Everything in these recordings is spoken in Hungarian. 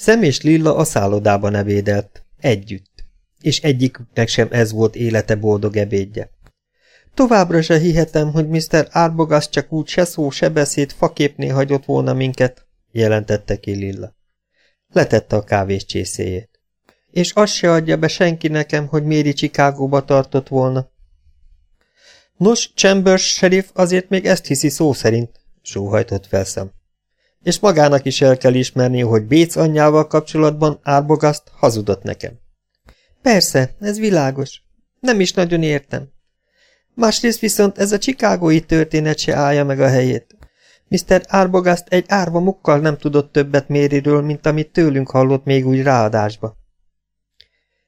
Szem és Lilla a szállodában ebédelt, együtt, és egyiküknek sem ez volt élete boldog ebédje. Továbbra se hihetem, hogy Mr. Arbogast csak úgy se szó, se beszéd faképné hagyott volna minket, jelentette ki Lilla. Letette a kávés csészéjét. És azt se adja be senki nekem, hogy Méri Csikágóba tartott volna. Nos, Chambers sheriff azért még ezt hiszi szó szerint, sóhajtott felszem. És magának is el kell ismerni, hogy Béc anyjával kapcsolatban Arbogast hazudott nekem. Persze, ez világos. Nem is nagyon értem. Másrészt viszont ez a csikágói történet se állja meg a helyét. Mr. Arbogast egy árva mukkal nem tudott többet Mériről, mint amit tőlünk hallott még úgy ráadásba.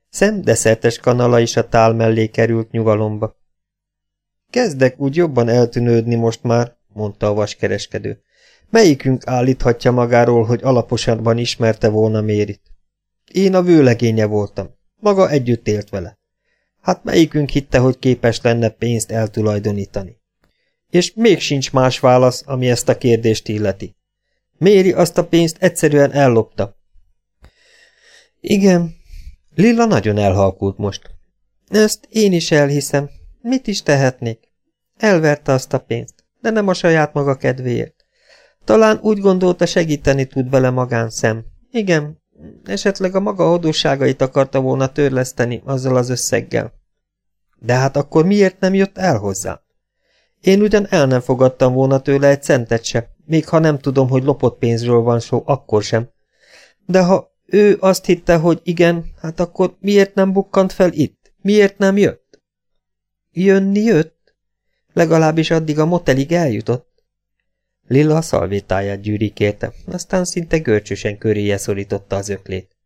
Szem deszertes kanala is a tál mellé került nyugalomba. Kezdek úgy jobban eltűnődni most már, mondta a vaskereskedő. Melyikünk állíthatja magáról, hogy alaposabban ismerte volna Mérit? Én a vőlegénye voltam. Maga együtt élt vele. Hát melyikünk hitte, hogy képes lenne pénzt eltulajdonítani? És még sincs más válasz, ami ezt a kérdést illeti. Méri azt a pénzt egyszerűen ellopta. Igen, Lilla nagyon elhalkult most. Ezt én is elhiszem. Mit is tehetnék? Elverte azt a pénzt, de nem a saját maga kedvéért. Talán úgy gondolta segíteni tud vele magán szem. Igen, esetleg a maga adósságait akarta volna törleszteni azzal az összeggel. De hát akkor miért nem jött el hozzá? Én ugyan el nem fogadtam volna tőle egy centet se, még ha nem tudom, hogy lopott pénzről van szó, akkor sem. De ha ő azt hitte, hogy igen, hát akkor miért nem bukkant fel itt? Miért nem jött? Jönni jött? Legalábbis addig a motelig eljutott. Lilla a szalvétáját gyűrikérte, aztán szinte görcsösen köréje szorította az öklét.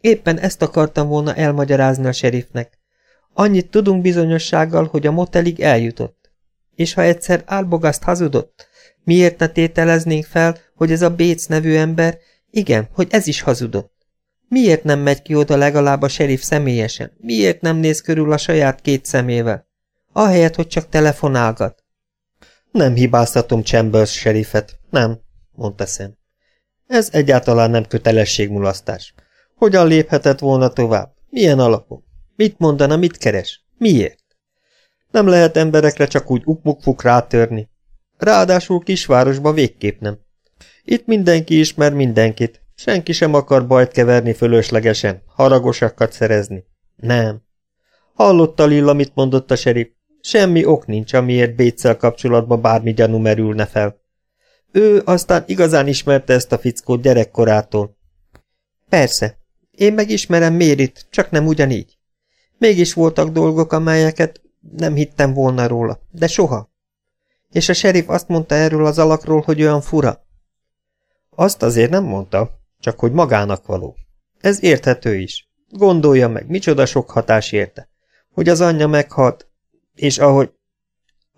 Éppen ezt akartam volna elmagyarázni a serifnek. Annyit tudunk bizonyossággal, hogy a motelig eljutott. És ha egyszer Álbogaszt hazudott, miért ne tételeznénk fel, hogy ez a Béc nevű ember, igen, hogy ez is hazudott? Miért nem megy ki oda legalább a serif személyesen? Miért nem néz körül a saját két szemével? Ahelyett, hogy csak telefonálgat. Nem hibáztatom Chambers serifet, nem, mondta szem. Ez egyáltalán nem kötelességmulasztás. Hogyan léphetett volna tovább? Milyen alapon? Mit mondana, mit keres? Miért? Nem lehet emberekre csak úgy ukmukfuk rátörni. Ráadásul kisvárosba végképp nem. Itt mindenki ismer mindenkit, senki sem akar bajt keverni fölöslegesen, haragosakat szerezni. Nem. Hallotta Lilla, mit mondott a serif? Semmi ok nincs, amiért Béccel kapcsolatban bármi gyanú merülne fel. Ő aztán igazán ismerte ezt a fickót gyerekkorától. Persze, én megismerem Mérit, csak nem ugyanígy. Mégis voltak dolgok, amelyeket nem hittem volna róla, de soha. És a serif azt mondta erről az alakról, hogy olyan fura. Azt azért nem mondta, csak hogy magának való. Ez érthető is. Gondolja meg, micsoda sok hatás érte. Hogy az anyja meghalt, és ahogy...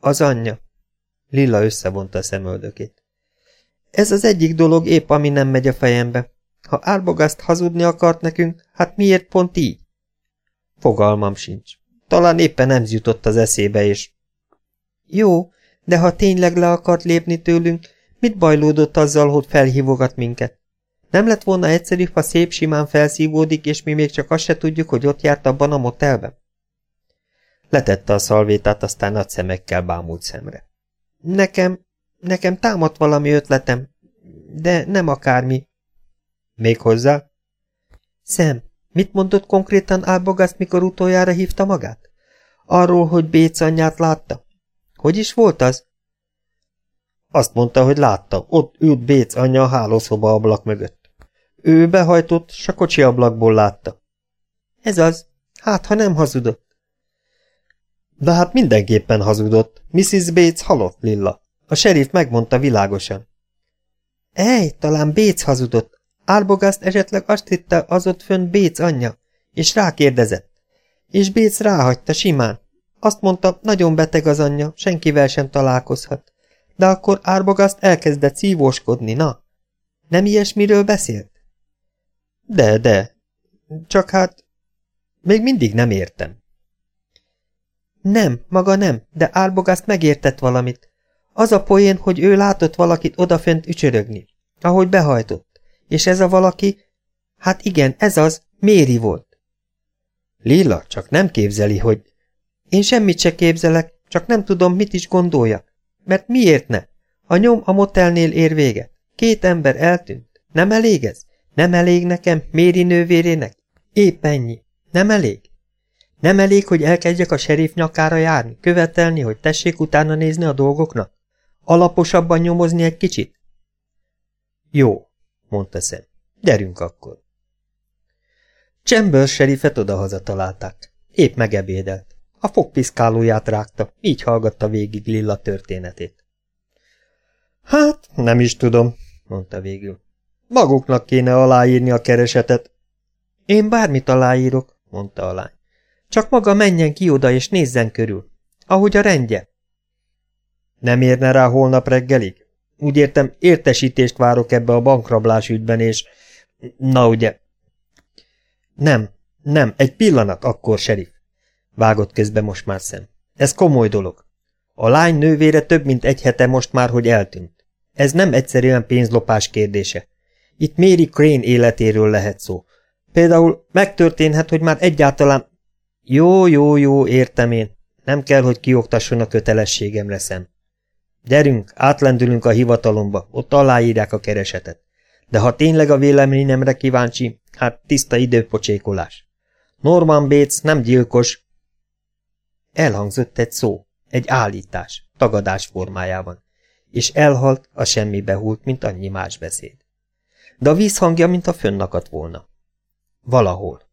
Az anyja. Lilla összevonta a szemöldökét. Ez az egyik dolog épp, ami nem megy a fejembe. Ha Árbogaszt hazudni akart nekünk, hát miért pont így? Fogalmam sincs. Talán éppen nem jutott az eszébe, és... Jó, de ha tényleg le akart lépni tőlünk, mit bajlódott azzal, hogy felhívogat minket? Nem lett volna egyszerű, ha szép simán felszívódik, és mi még csak azt se tudjuk, hogy ott járt abban a motelben? Letette a szalvétát, aztán nagy szemekkel bámult szemre. Nekem, nekem támadt valami ötletem, de nem akármi. Még hozzá? Szem, mit mondott konkrétan Álbogaszt, mikor utoljára hívta magát? Arról, hogy Béc anyját látta? Hogy is volt az? Azt mondta, hogy látta, ott ült Béc anyja a hálószoba ablak mögött. Ő behajtott, s a kocsi ablakból látta. Ez az, hát ha nem hazudott. De hát mindenképpen hazudott. Mrs. Bates halott, Lilla. A sheriff megmondta világosan. Ej, talán Bates hazudott. Arbogast esetleg azt hitte, az ott fönn Bates anyja, és rákérdezett. És Bates ráhagyta simán. Azt mondta, nagyon beteg az anyja, senkivel sem találkozhat. De akkor Arbogast elkezdett szívóskodni, na? Nem ilyesmiről beszélt? De, de. Csak hát... Még mindig nem értem. Nem, maga nem, de Árbogaszt megértett valamit. Az a poén, hogy ő látott valakit odafent ücsörögni, ahogy behajtott. És ez a valaki... Hát igen, ez az, Méri volt. Lilla csak nem képzeli, hogy... Én semmit se képzelek, csak nem tudom, mit is gondoljak. Mert miért ne? A nyom a motelnél ér véget. Két ember eltűnt. Nem elég ez? Nem elég nekem, Méri nővérének? Épp ennyi. Nem elég? Nem elég, hogy elkezdjek a serif nyakára járni, követelni, hogy tessék utána nézni a dolgoknak? Alaposabban nyomozni egy kicsit? Jó, mondta Szem. Gyerünk akkor. Chambers serifet odahaza találták. Épp megebédelt. A fogpiszkálóját rágta, így hallgatta végig Lilla történetét. Hát, nem is tudom, mondta végül. Maguknak kéne aláírni a keresetet. Én bármit aláírok, mondta a lány. Csak maga menjen ki oda és nézzen körül. Ahogy a rendje. Nem érne rá holnap reggelig? Úgy értem, értesítést várok ebbe a bankrablás ügyben, és... Na ugye... Nem, nem, egy pillanat akkor, serif. Vágott közbe most már szem. Ez komoly dolog. A lány nővére több mint egy hete most már, hogy eltűnt. Ez nem egyszerűen pénzlopás kérdése. Itt Mary Crane életéről lehet szó. Például megtörténhet, hogy már egyáltalán... Jó, jó, jó, értem én. Nem kell, hogy kioktasson a kötelességemre szem. Gyerünk, átlendülünk a hivatalomba, ott aláírják a keresetet. De ha tényleg a véleményemre kíváncsi, hát tiszta időpocsékolás. Norman Bates nem gyilkos. Elhangzott egy szó, egy állítás, tagadás formájában, és elhalt, a semmibe hult, mint annyi más beszéd. De a vízhangja, mint a fönnakadt volna. Valahol.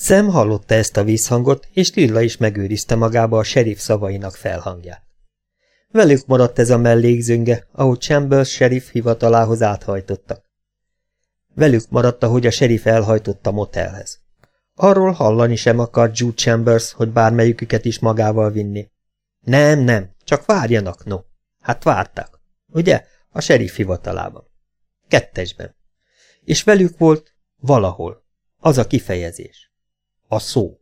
Szem hallotta ezt a vízhangot, és Lilla is megőrizte magába a serif szavainak felhangját. Velük maradt ez a mellékzönge, ahogy Chambers sheriff hivatalához áthajtottak. Velük maradt, ahogy a sheriff elhajtott a motelhez. Arról hallani sem akart Jude Chambers, hogy bármelyiküket is magával vinni. Nem, nem, csak várjanak, no. Hát vártak. Ugye? A sheriff hivatalában. Kettesben. És velük volt valahol. Az a kifejezés. A szó.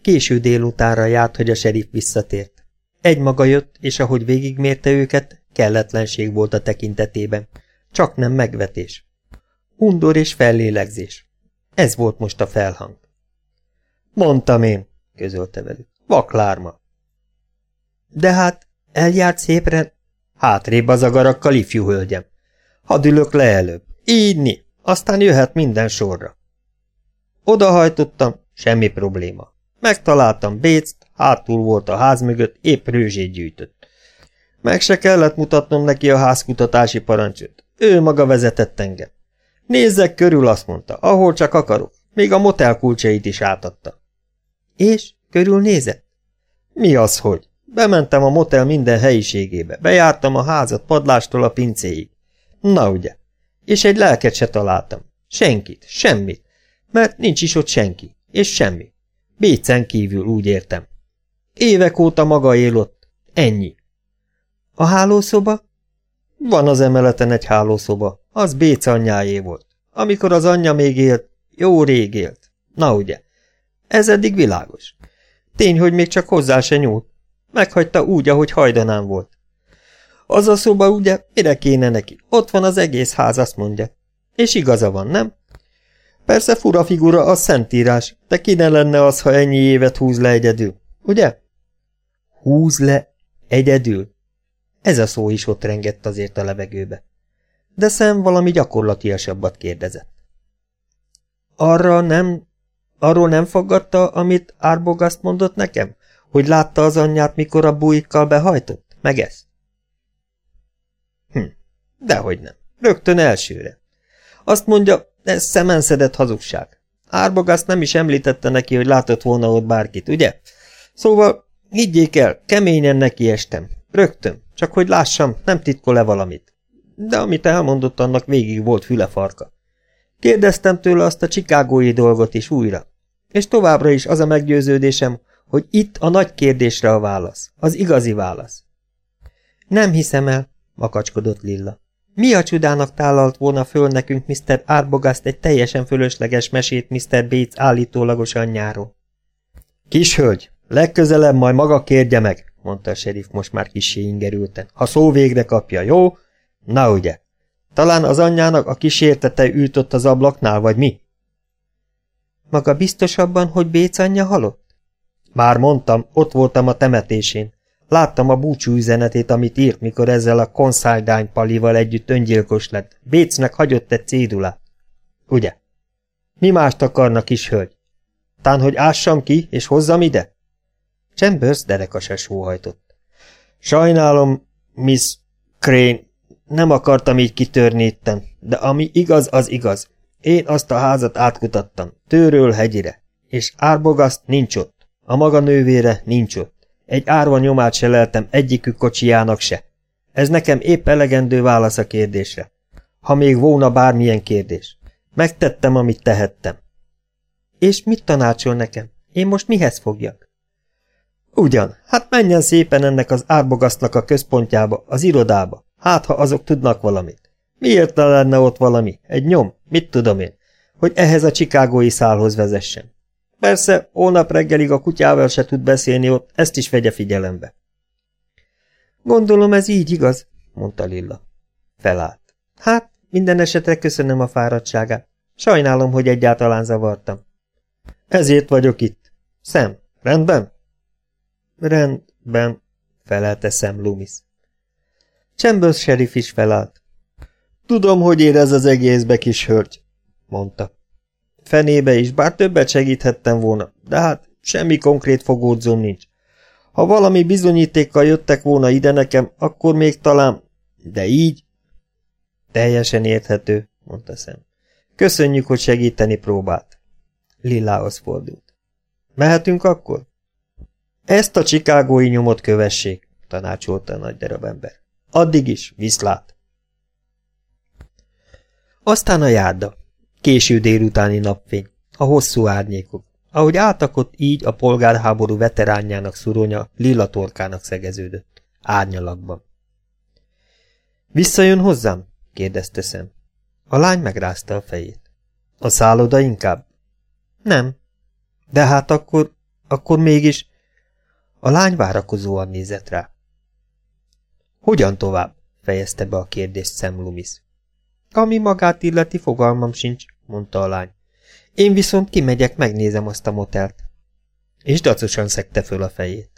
Késő délutánra járt, hogy a sheriff visszatért. Egy maga jött, és ahogy végigmérte őket, kelletlenség volt a tekintetében. Csak nem megvetés. Undor és fellélegzés. Ez volt most a felhang. Mondtam én, közölte velük. Vaklárma. De hát, eljárt szépre. Hátrébb az agarakkal, ifjú hölgyem. Hadd ülök le előbb. Ígyni, aztán jöhet minden sorra. Odahajtottam, semmi probléma. Megtaláltam Bécst, hátul volt a ház mögött, épp rőzsét gyűjtött. Meg se kellett mutatnom neki a házkutatási parancsot. Ő maga vezetett engem. Nézzek körül, azt mondta, ahol csak akarok. Még a motel kulcsait is átadta. És? Körül nézett? Mi az, hogy? Bementem a motel minden helyiségébe, bejártam a házat padlástól a pincéig. Na ugye. És egy lelket se találtam. Senkit, semmit. Mert nincs is ott senki. És semmi. Bécen kívül, úgy értem. Évek óta maga él ott. Ennyi. A hálószoba? Van az emeleten egy hálószoba. Az Béc anyjáé volt. Amikor az anyja még élt, jó rég élt. Na ugye. Ez eddig világos. Tény, hogy még csak hozzá se nyúlt. Meghagyta úgy, ahogy hajdanán volt. Az a szoba ugye, mire kéne neki? Ott van az egész ház, azt mondja. És igaza van, nem? Persze fura figura a szentírás, de ki ne lenne az, ha ennyi évet húz le egyedül, ugye? Húz le egyedül? Ez a szó is ott rengett azért a levegőbe. De szem valami gyakorlatiasabbat kérdezett. Arra nem, arról nem fogadta, amit Árbogaszt mondott nekem? Hogy látta az anyját, mikor a bújikkal behajtott? Meg ezt? Hm, dehogy nem. Rögtön elsőre. Azt mondja, ez szemenszedett hazugság. Árbogász nem is említette neki, hogy látott volna ott bárkit, ugye? Szóval, higgyék el, keményen neki estem. Rögtön, csak hogy lássam, nem titkol-e valamit. De amit elmondott, annak végig volt fülefarka. Kérdeztem tőle azt a csikágói dolgot is újra. És továbbra is az a meggyőződésem, hogy itt a nagy kérdésre a válasz, az igazi válasz. Nem hiszem el, makacskodott Lilla. Mi a csodának tálalt volna föl nekünk Mr. Arbogast egy teljesen fölösleges mesét Mr. Bates állítólagos anyjáról? Kishölgy, legközelebb majd maga kérdje meg, mondta a serif most már kissé ingerülten. Ha szó végre kapja, jó? Na ugye? Talán az anyjának a kísértete ült ott az ablaknál, vagy mi? Maga biztos abban, hogy Béc anyja halott? Már mondtam, ott voltam a temetésén. Láttam a búcsú üzenetét, amit írt, mikor ezzel a konszáldány palival együtt öngyilkos lett. Bécnek hagyott egy cédulát. Ugye? Mi mást akarnak is, hölgy? Tán, hogy ássam ki, és hozzam ide? Chambers derekase sóhajtott. Sajnálom, Miss Crane, nem akartam így kitörni itten, de ami igaz, az igaz. Én azt a házat átkutattam, tőről hegyire, és árbogaszt nincs ott, a maga nővére nincs ott. Egy árva nyomát se leltem egyikük kocsijának se. Ez nekem épp elegendő válasz a kérdésre. Ha még volna bármilyen kérdés. Megtettem, amit tehettem. És mit tanácsol nekem? Én most mihez fogjak? Ugyan, hát menjen szépen ennek az árbogasztnak a központjába, az irodába. Hát, ha azok tudnak valamit. Miért ne lenne ott valami? Egy nyom? Mit tudom én? Hogy ehhez a csikágói szálhoz vezessen. Persze, hónap reggelig a kutyával se tud beszélni ott, ezt is vegye figyelembe. Gondolom ez így igaz, mondta Lilla. Felállt. Hát, minden esetre köszönöm a fáradtságát. Sajnálom, hogy egyáltalán zavartam. Ezért vagyok itt. Szem, rendben? Rendben, felelte Sam Loomis. Chambers sheriff is felállt. Tudom, hogy érez az egészbe, kis hölgy, mondta. Fenébe is, bár többet segíthettem volna, de hát semmi konkrét fogódzóm nincs. Ha valami bizonyítékkal jöttek volna ide nekem, akkor még talán... De így? Teljesen érthető, mondta szem. Köszönjük, hogy segíteni próbált. Lillához fordult. Mehetünk akkor? Ezt a csikágói nyomot kövessék, tanácsolta a nagy darab ember. Addig is, viszlát. Aztán a járda. Késő délutáni napfény, a hosszú árnyékok, ahogy átakott így a polgárháború veteránjának szuronya lila torkának szegeződött, árnyalakban. Visszajön hozzám? kérdezte szem. A lány megrázta a fejét. A szálloda inkább? Nem. De hát akkor, akkor mégis... A lány várakozóan nézett rá. Hogyan tovább? fejezte be a kérdést Sam Loomis. Ami magát illeti, fogalmam sincs, mondta a lány. Én viszont kimegyek, megnézem azt a motelt. És dacosan szekte föl a fejét.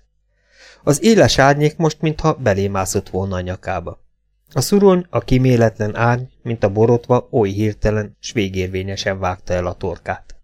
Az éles árnyék most, mintha belémászott volna a nyakába. A szurony, a kiméletlen árny, mint a borotva, oly hirtelen, s végérvényesen vágta el a torkát.